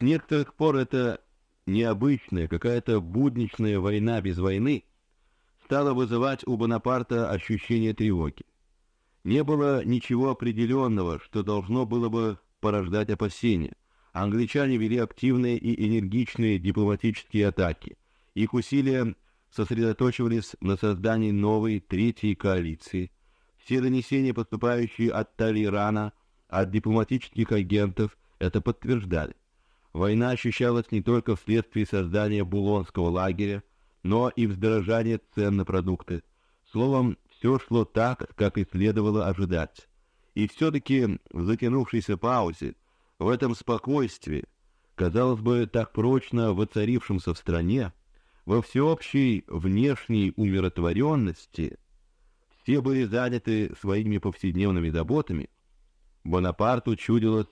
Некоторых пор эта необычная, какая-то будничная война без войны стала вызывать у Бонапарта ощущение тревоги. Не было ничего определенного, что должно было бы порождать опасения. Англичане вели активные и энергичные дипломатические атаки. Их усилия сосредоточивались на создании новой третьей коалиции. Все донесения, поступающие от Талирана, от дипломатических агентов, это подтверждали. Война ощущалась не только вследствие создания Булонского лагеря, но и вздорожания цен на продукты. Словом, все шло так, как и следовало ожидать. И все-таки в затянувшейся паузе, в этом спокойствии, казалось бы, так прочно воцарившемся в стране, во всеобщей внешней умиротворенности, все были заняты своими повседневными заботами. Бонапарту чудилось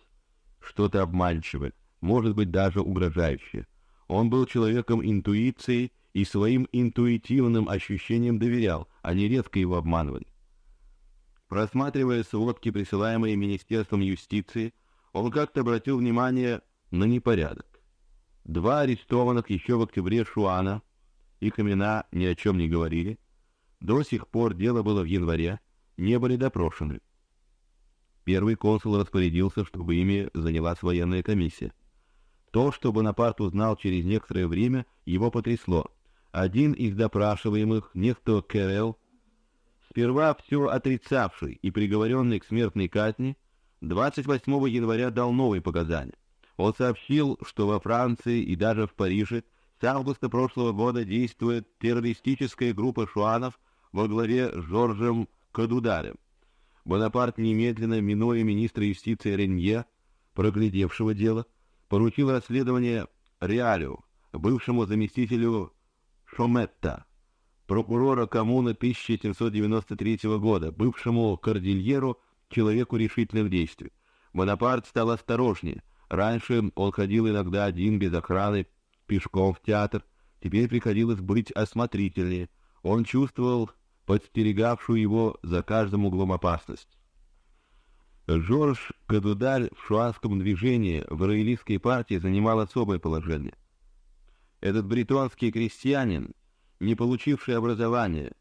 что-то обманчивое, может быть даже угрожающее. Он был человеком интуиции и своим интуитивным ощущениям доверял, они редко его обманывали. Просматривая сводки, присылаемые Министерством юстиции, он как-то обратил внимание на непорядок. Два арестованных еще в октябре Шуана, их имена ни о чем не говорили, до сих пор дело было в январе, не были допрошены. Первый консул распорядился, чтобы ими занялась военная комиссия. То, что Бонапарт узнал через некоторое время, его потрясло. Один из допрашиваемых, некто Керел, сперва все отрицавший и приговоренный к смертной казни, 28 января дал новые показания. Он сообщил, что во Франции и даже в Париже с августа прошлого года действует террористическая группа шуанов во главе с Жоржем Кадударем. Бонапарт немедленно, минуя министра юстиции Ренье, проглядевшего дело, поручил расследование Реалю, бывшему заместителю Шометта, прокурора коммуны 1793 года, бывшему кордильеру, человеку решительных действий. Бонапарт стал осторожнее. Раньше он ходил иногда один без охраны, пешком в театр. Теперь приходилось быть осмотрительнее. Он чувствовал подстерегавшую его за каждым углом опасность. Жорж Кадудаль в шуанском движении в роялистской партии занимал особое положение. Этот бретонский крестьянин, не получивший образования,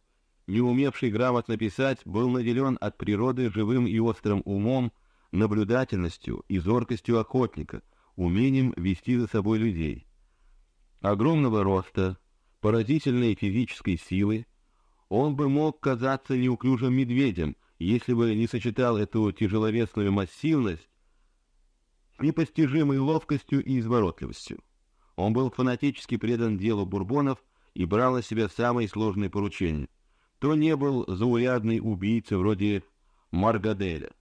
не умевший грамотно писать, был наделен от природы живым и острым умом, наблюдательностью и зоркостью охотника, умением вести за собой людей. Огромного роста, поразительной физической силы, он бы мог казаться неуклюжим медведем, если бы не сочетал эту тяжеловесную массивность с непостижимой ловкостью и изворотливостью. Он был фанатически предан делу бурбонов и брал на себя самые сложные поручения. То не был заурядный убийца вроде Маргаделя.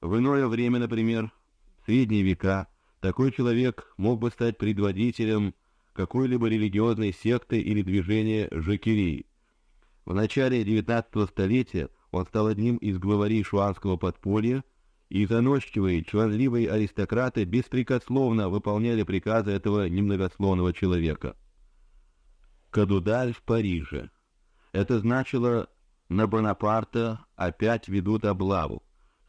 В иное время, например, в средние века, такой человек мог бы стать предводителем какой-либо религиозной секты или движения жакерии. В начале XIX столетия он стал одним из главарей шуанского подполья и заносчивые, чванливые аристократы беспрекословно выполняли приказы этого немногословного человека. Кадудаль в Париже. Это значило, на Бонапарта опять ведут облаву,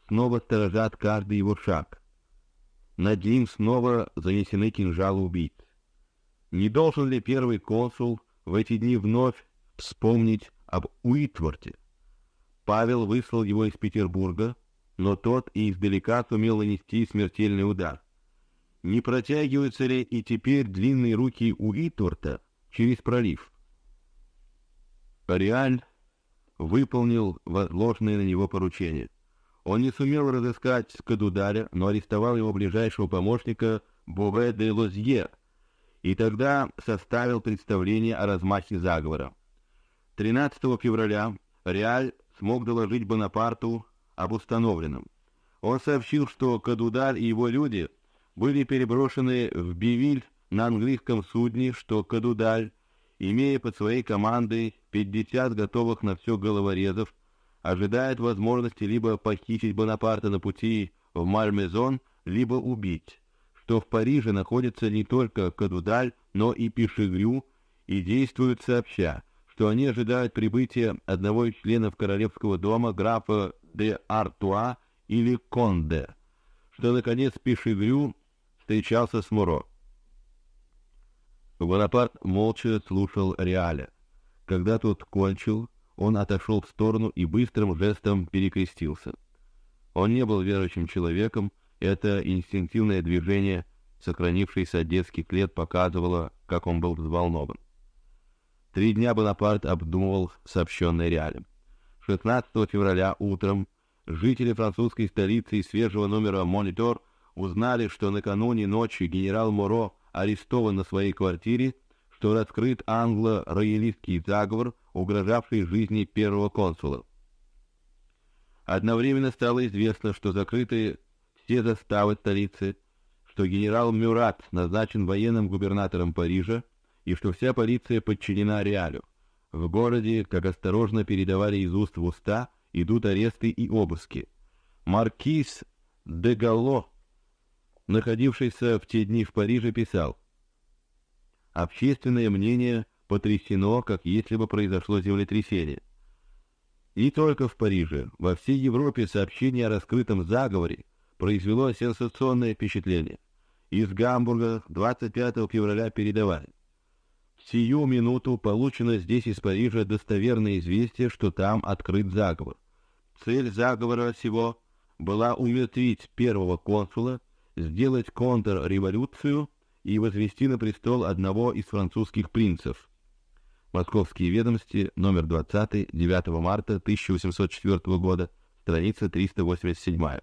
снова сторожат каждый его шаг. Над ним снова занесены кинжалы убийц. Не должен ли первый консул в эти дни вновь вспомнить об Уитворте? Павел выслал его из Петербурга, но тот и издалека сумел нанести смертельный удар. Не протягиваются ли и теперь длинные руки у Итворта через пролив? Реаль выполнил возложенное на него поручение. Он не сумел разыскать Кадударя, но арестовал его ближайшего помощника Бове де Лозье, и тогда составил представление о размахе заговора. 13 февраля Реаль смог доложить Бонапарту об установленном. Он сообщил, что Кадудар и его люди были переброшены в Бивиль на английском судне, что Кадудаль, имея под своей командой 50 готовых на все головорезов, ожидает возможности либо похитить Бонапарта на пути в Мальмезон, либо убить, что в Париже находится не только Кадудаль, но и Пишегрю, и действуют сообща, что они ожидают прибытия одного из членов королевского дома графа де Артуа или Конде, что наконец Пишегрю встречался с Муро. Бонапарт молча слушал Реаля. Когда тот кончил, он отошел в сторону и быстрым жестом перекрестился. Он не был верующим человеком, это инстинктивное движение, сохранившееся от детских лет, показывало, как он был взволнован. Три дня Бонапарт обдумывал сообщенное Реалем. 16 февраля утром жители французской столицы из свежего номера «Монитор» узнали, что накануне ночи генерал Моро арестован на своей квартире, что раскрыт англо-роялистский заговор, угрожавший жизни первого консула. Одновременно стало известно, что закрыты все заставы столицы, что генерал Мюрат назначен военным губернатором Парижа и что вся полиция подчинена Реалю. В городе, как осторожно передавали из уст в уста, идут аресты и обыски. Маркиз де Галло, находившийся в те дни в Париже, писал: общественное мнение потрясено, как если бы произошло землетрясение. И только в Париже, во всей Европе сообщение о раскрытом заговоре произвело сенсационное впечатление. Из Гамбурга 25 февраля передавали: сию минуту получено здесь из Парижа достоверное известие, что там открыт заговор. Цель заговора всего была умертвить первого консула, сделать контрреволюцию и возвести на престол одного из французских принцев. Московские ведомости, номер 20, 9 марта 1804 года, страница 387.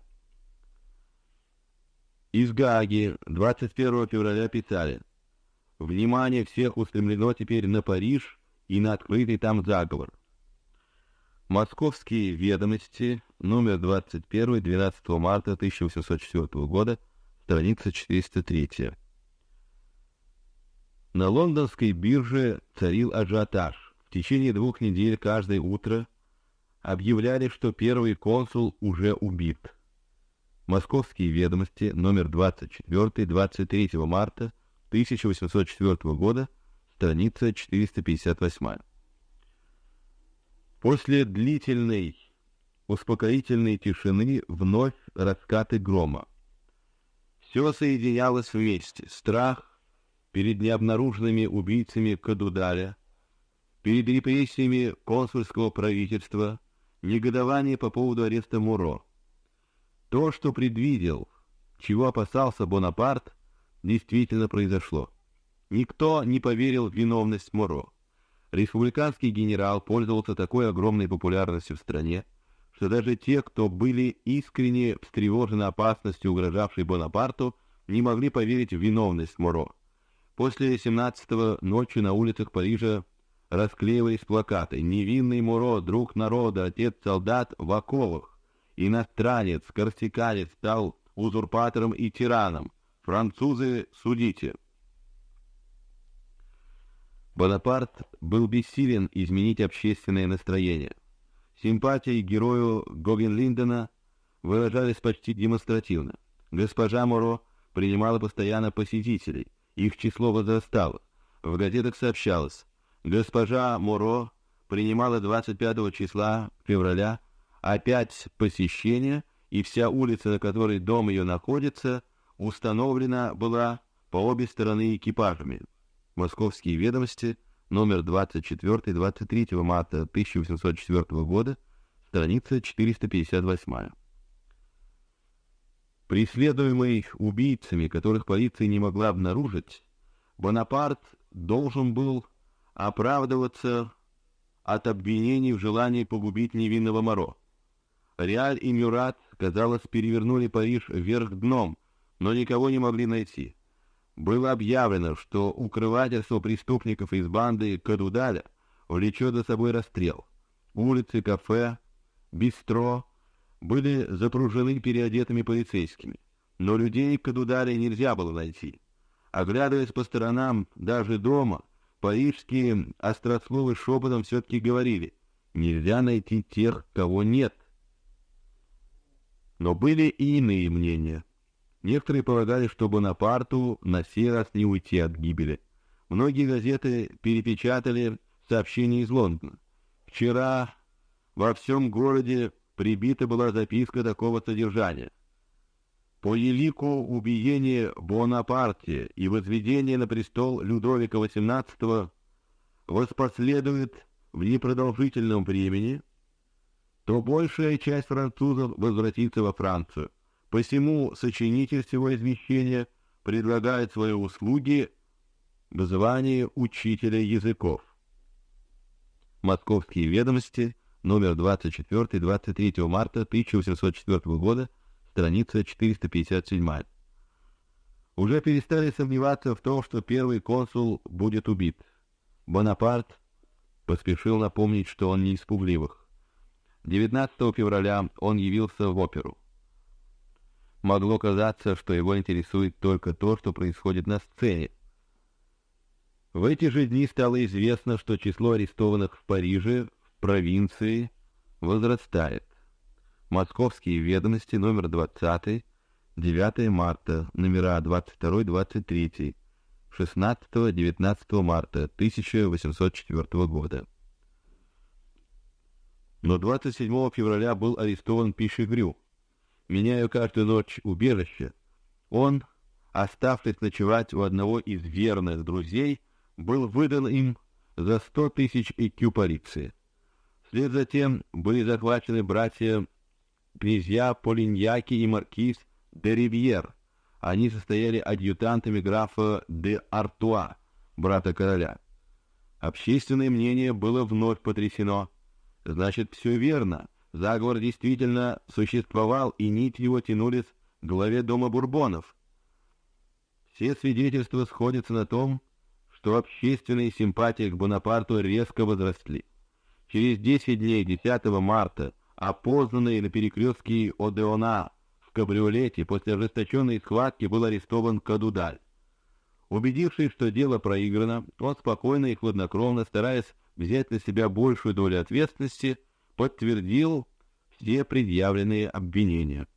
Из Гааги 21 февраля писали: Внимание всех устремлено теперь на Париж и на открытый там заговор. Московские ведомости, номер 21, 12 марта 1804 года, страница 403. На лондонской бирже царил ажиотаж. В течение двух недель каждое утро объявляли, что первый консул уже убит. Московские ведомости, номер 24, 23 марта 1804 года, страница 458. После длительной успокоительной тишины вновь раскаты грома. Все соединялось вместе: страх перед необнаруженными убийцами Кадудаля, перед репрессиями консульского правительства, негодование по поводу ареста Муро. То, что предвидел, чего опасался Бонапарт, действительно произошло. Никто не поверил в виновность Моро. Республиканский генерал пользовался такой огромной популярностью в стране, что даже те, кто были искренне встревожены опасностью, угрожавшей Бонапарту, не могли поверить в виновность Моро. После 17-го ночью на улицах Парижа расклеивались плакаты: "Невинный Моро, друг народа, отец солдат в оковах, иностранец, корсиканец стал узурпатором и тираном, Французы, судите. Бонапарт был бессилен изменить общественное настроение. Симпатии герою Гогенлиндена выражались почти демонстративно. Госпожа Моро принимала постоянно посетителей, их число возрастало. В газетах сообщалось: госпожа Моро принимала 25 числа февраля опять посещение, и вся улица, на которой дом ее находится, установлена была по обе стороны экипажами. Московские ведомости, номер 24-23 марта 1804 года, страница 458. Преследуемый убийцами, которых полиция не могла обнаружить, Бонапарт должен был оправдываться от обвинений в желании погубить невинного Моро. Реаль и Мюрат, казалось, перевернули Париж вверх дном, но никого не могли найти. Было объявлено, что укрывательство преступников из банды Кадудаля влечет за собой расстрел. Улицы, кафе, бистро были запружены переодетыми полицейскими, но людей Кадудаля нельзя было найти. Оглядываясь по сторонам, даже дома, парижские острословы шепотом все-таки говорили: нельзя найти тех, кого нет. Но были и иные мнения. Некоторые полагали, что Бонапарту на сей раз не уйти от гибели. Многие газеты перепечатали сообщение из Лондона. Вчера во всем городе прибита была записка такого содержания: По елику убиения Бонапарте и возведения на престол Людовика XVIII воспоследует в непродолжительном времени, то большая часть французов возвратится во Францию. Посему сочинитель всего извещения предлагает свои услуги в звании учителя языков. Московские ведомости, номер 24-23 марта 1804 года, страница 457. Уже перестали сомневаться в том, что первый консул будет убит. Бонапарт поспешил напомнить, что он не из пугливых. 19 февраля он явился в оперу. Могло казаться, что его интересует только то, что происходит на сцене. В эти же дни стало известно, что число арестованных в Париже, в провинции, возрастает. Московские ведомости, номер 20, 9 марта, номера 22-23, 16-19 марта 1804 года. Но 27 февраля был арестован Пишегрю. Меняя каждую ночь убежище, он, оставшись ночевать у одного из верных друзей, был выдан им за сто тысяч икю полиции. Вслед за тем были захвачены братья князья Полиньяки и маркиз де Ривьер. Они состояли адъютантами графа де Артуа, брата короля. Общественное мнение было вновь потрясено. Значит, все верно. Заговор действительно существовал, и нить его тянулись к главе дома Бурбонов. Все свидетельства сходятся на том, что общественные симпатии к Бонапарту резко возросли. Через 10 дней, 10 марта, опознанный на перекрестке Одеона в кабриолете после ожесточенной схватки был арестован Кадудаль. Убедившись, что дело проиграно, он спокойно и хладнокровно, стараясь взять на себя большую долю ответственности, подтвердил все предъявленные обвинения.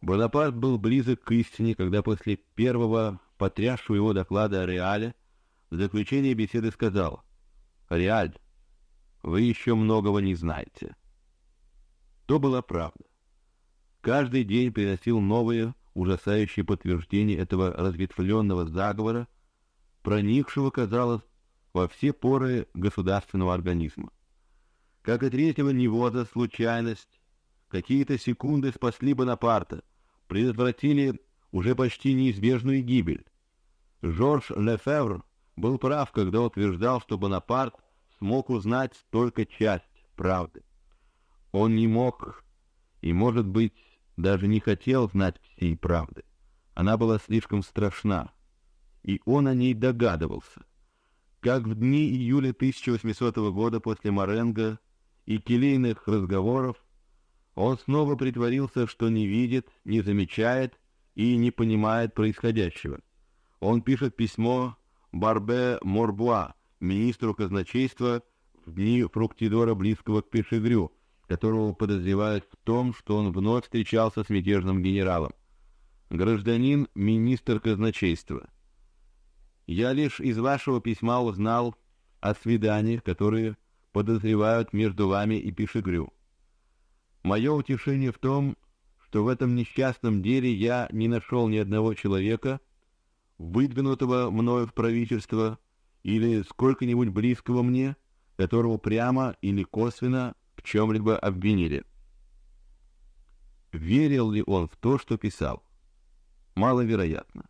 Бонапарт был близок к истине, когда после первого потрясшего его доклада о Реале, в заключение беседы сказал «Реаль, вы еще многого не знаете». То была правда. Каждый день приносил новые ужасающие подтверждения этого разветвленного заговора, проникшего, казалось, во все поры государственного организма. Как и третьего невоза случайность, какие-то секунды спасли Бонапарта, предотвратили уже почти неизбежную гибель. Жорж Лефевр был прав, когда утверждал, что Бонапарт смог узнать только часть правды. Он не мог и, может быть, даже не хотел знать всей правды. Она была слишком страшна, и он о ней догадывался. Как в дни июля 1800 года после Маренго и келейных разговоров, он снова притворился, что не видит, не замечает и не понимает происходящего. Он пишет письмо Барбе Морбуа, министру казначейства в дни Фруктидора, близкого к Пешегрю, которого подозревают в том, что он вновь встречался с мятежным генералом. Гражданин, министр казначейства. Я лишь из вашего письма узнал о свиданиях, которые подозревают между вами и Пешегрю. Мое утешение в том, что в этом несчастном деле я не нашел ни одного человека, выдвинутого мною в правительство или сколько-нибудь близкого мне, которого прямо или косвенно в чем-либо обвинили. Верил ли он в то, что писал? Маловероятно.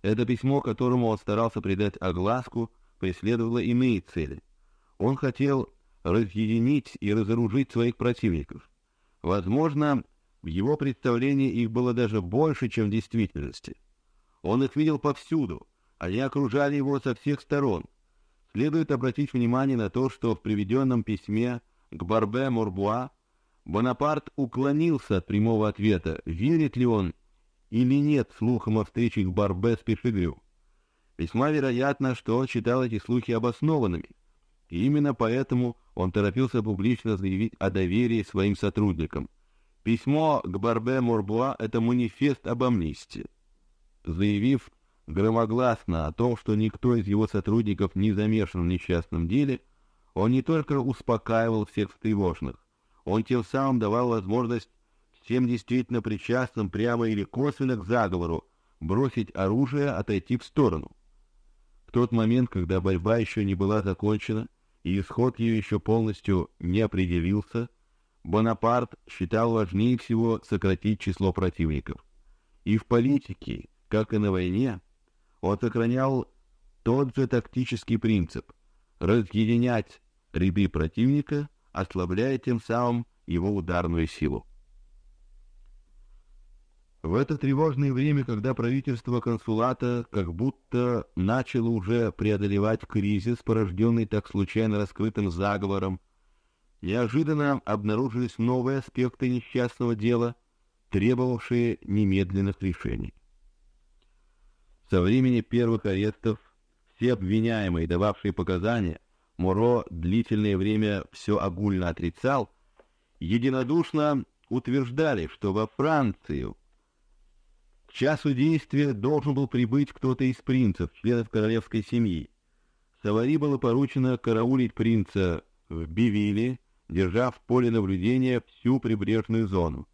Это письмо, которому он старался придать огласку, преследовало иные цели. Он хотел разъединить и разоружить своих противников. Возможно, в его представлении их было даже больше, чем в действительности. Он их видел повсюду, они окружали его со всех сторон. Следует обратить внимание на то, что в приведенном письме к Барбе Мурбуа Бонапарт уклонился от прямого ответа, верит ли он или нет слухам о встрече к Барбе с Пешегрю. Весьма вероятно, что он считал эти слухи обоснованными, и именно поэтому он торопился публично заявить о доверии своим сотрудникам. Письмо к Барбе Мурбуа — это манифест об амнистии. Заявив громогласно о том, что никто из его сотрудников не замешан в несчастном деле, он не только успокаивал всех встревоженных, он тем самым давал возможность всем действительно причастным прямо или косвенно к заговору, бросить оружие, отойти в сторону. В тот момент, когда борьба еще не была закончена и исход ее еще полностью не определился, Бонапарт считал важнее всего сократить число противников. И в политике, как и на войне, он сохранял тот же тактический принцип — разъединять ряды противника, ослабляя тем самым его ударную силу. В это тревожное время, когда правительство консулата как будто начало уже преодолевать кризис, порожденный так случайно раскрытым заговором, неожиданно обнаружились новые аспекты несчастного дела, требовавшие немедленных решений. Со времени первых арестов все обвиняемые, дававшие показания, Моро длительное время все огульно отрицал, единодушно утверждали, что во Францию к часу действия должен был прибыть кто-то из принцев, членов королевской семьи. Савари было поручено караулить принца в Бивиле, держа в поле наблюдения всю прибрежную зону.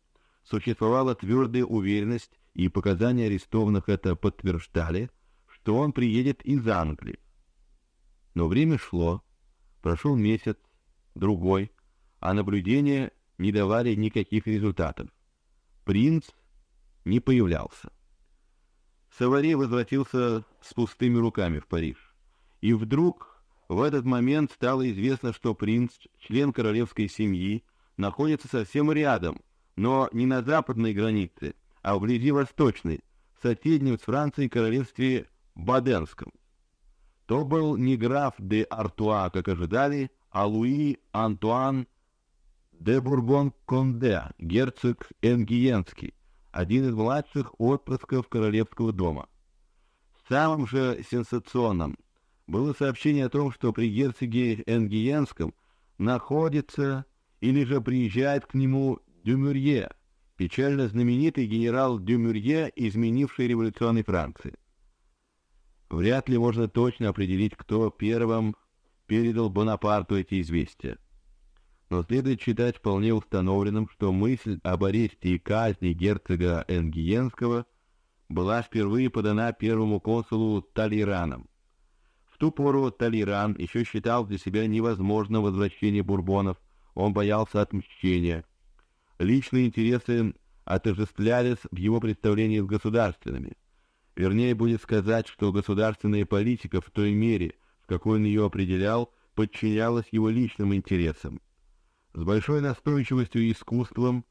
Существовала твердая уверенность, и показания арестованных это подтверждали, что он приедет из Англии. Но время шло, прошел месяц, другой, а наблюдения не давали никаких результатов. Принц не появлялся. Савари возвратился с пустыми руками в Париж, и вдруг в этот момент стало известно, что принц, член королевской семьи, находится совсем рядом, но не на западной границе, а вблизи восточной, в соседнем с Францией королевстве Баденском. То был не граф де Артуа, как ожидали, а Луи Антуан де Бурбон-Конде, герцог Энгиенский, один из младших отпрысков королевского дома. Самым же сенсационным было сообщение о том, что при герцоге Энгиенском находится или же приезжает к нему Дюмюрье, печально знаменитый генерал Дюмюрье, изменивший революционной Франции. Вряд ли можно точно определить, кто первым передал Бонапарту эти известия но следует считать вполне установленным, что мысль об аресте и казни герцога Энгиенского была впервые подана первому консулу Талираном. В ту пору Талиран еще считал для себя невозможным возвращение бурбонов, он боялся отмщения. Личные интересы отождествлялись в его представлении с государственными. Вернее будет сказать, что государственная политика в той мере, в какой он ее определял, подчинялась его личным интересам. С большой настойчивостью и искусством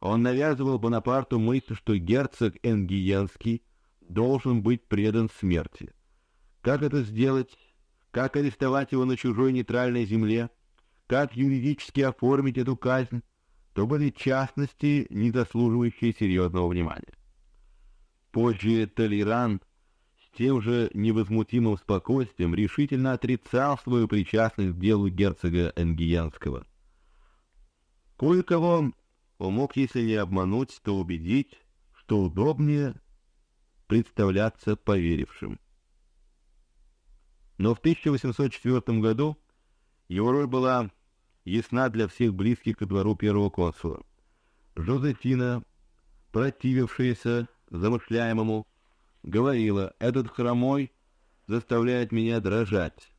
он навязывал Бонапарту мысль, что герцог Энгиенский должен быть предан смерти. Как это сделать? Как арестовать его на чужой нейтральной земле? Как юридически оформить эту казнь? То были частности, не заслуживающие серьезного внимания. Позже Толеран с тем же невозмутимым спокойствием решительно отрицал свою причастность к делу герцога Энгиенского. Кое-кого он мог, если не обмануть, то убедить, что удобнее представляться поверившим. Но в 1804 году его роль была ясна для всех близких ко двору первого консула. Жозефина, противившаяся замышляемому, говорила: "Этот хромой заставляет меня дрожать".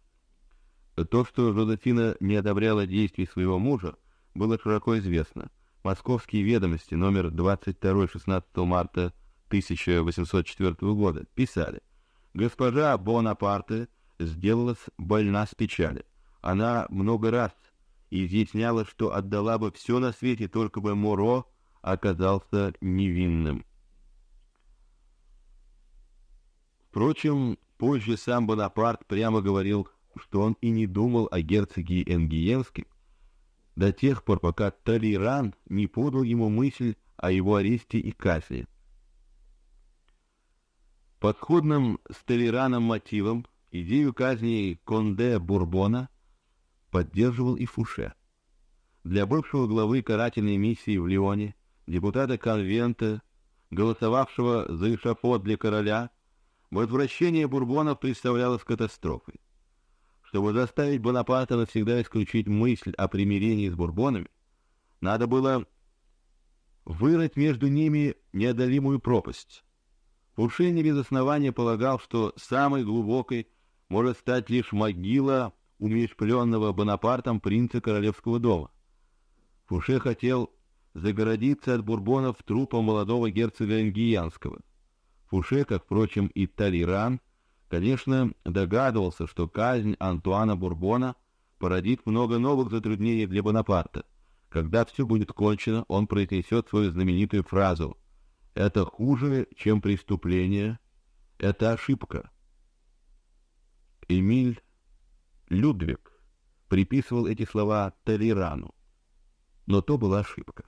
То, что Жозефина не одобряла действий своего мужа, было широко известно. Московские ведомости номер 22 16 марта 1804 года писали: госпожа Бонапарте сделалась больна с печали. Она много раз изъясняла, что отдала бы все на свете, только бы Моро оказался невинным. Впрочем, позже сам Бонапарт прямо говорил, что он и не думал о герцоге Энгиенском, до тех пор, пока Талиран не подал ему мысль о его аресте и казни. Подходным с Талираном мотивом идею казни Конде Бурбона поддерживал и Фуше. Для бывшего главы карательной миссии в Лионе, депутата конвента, голосовавшего за эшафот для короля, возвращение бурбонов представлялось катастрофой. Чтобы заставить Бонапарта навсегда исключить мысль о примирении с бурбонами, надо было вырыть между ними неодолимую пропасть. Фуше не без основания полагал, что самой глубокой может стать лишь могила умерщвленного Бонапартом принца королевского дома. Фуше хотел загородиться от бурбонов трупом молодого герцога Ингиянского. Фуше, как, впрочем, и Талиран, конечно, догадывался, что казнь Антуана Бурбона породит много новых затруднений для Бонапарта. Когда все будет кончено, он произнесет свою знаменитую фразу «Это хуже, чем преступление, это ошибка». Эмиль Людвиг приписывал эти слова Толерану, но то была ошибка.